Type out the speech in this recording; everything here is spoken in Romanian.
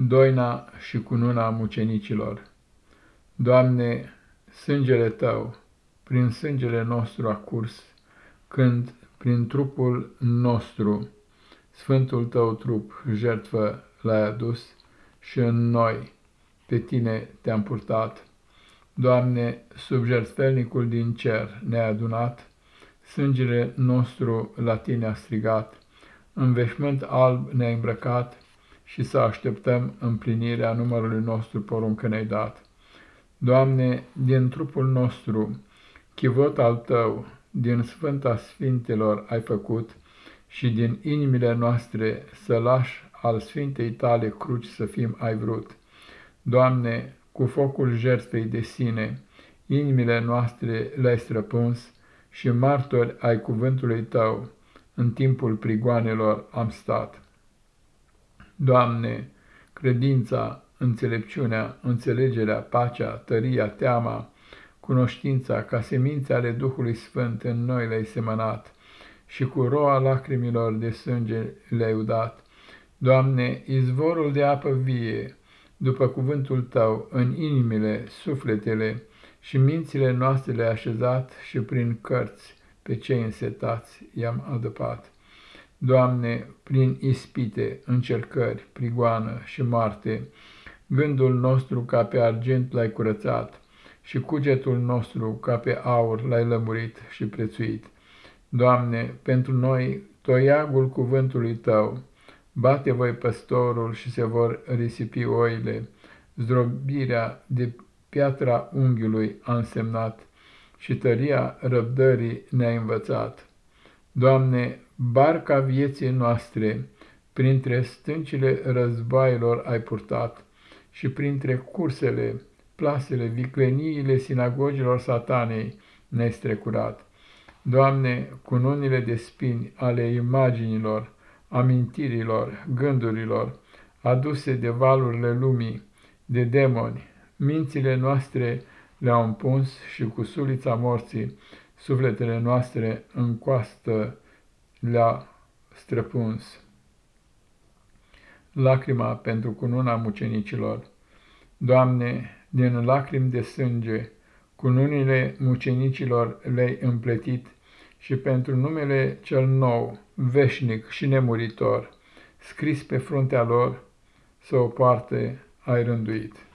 doina și cununa mucenicilor. Doamne, sângele Tău, prin sângele nostru a curs, când prin trupul nostru, Sfântul Tău trup, jertfă l-ai adus și în noi, pe Tine te-am purtat. Doamne, sub jertfelnicul din cer ne-ai adunat, sângele nostru la Tine a strigat, în veșmânt alb ne-ai îmbrăcat, și să așteptăm împlinirea numărului nostru poruncă ne-ai dat. Doamne, din trupul nostru, chivot al Tău, din Sfânta Sfintelor ai făcut și din inimile noastre să lași al Sfintei Tale cruci să fim ai vrut. Doamne, cu focul jertfei de sine, inimile noastre le-ai străpuns și martori ai cuvântului Tău, în timpul prigoanelor am stat. Doamne, credința, înțelepciunea, înțelegerea, pacea, tăria, teama, cunoștința, ca semințe ale Duhului Sfânt în noi le-ai semănat și cu roa lacrimilor de sânge le-ai udat. Doamne, izvorul de apă vie, după cuvântul Tău, în inimile, sufletele și mințile noastre le-ai așezat și prin cărți pe cei însetați i-am adăpat. Doamne, prin ispite, încercări, prigoană și moarte, gândul nostru ca pe argint l-ai curățat și cugetul nostru ca pe aur l-ai lămurit și prețuit. Doamne, pentru noi toiagul cuvântului Tău, bate voi păstorul și se vor risipi oile, zdrobirea de piatra unghiului a însemnat și tăria răbdării ne-a învățat. Doamne, barca vieții noastre, printre stâncile războaielor ai purtat și printre cursele, plasele, vicleniile sinagogilor satanei ne-ai strecurat. Doamne, cununile de spini ale imaginilor, amintirilor, gândurilor, aduse de valurile lumii, de demoni, mințile noastre le-au împuns și cu sulița morții sufletele noastre în coastă le-a străpuns. Lacrima pentru cununa mucenicilor. Doamne, din lacrimi de sânge, cununile mucenicilor le-ai împletit și pentru numele cel nou, veșnic și nemuritor, scris pe fruntea lor, să o poarte ai rânduit.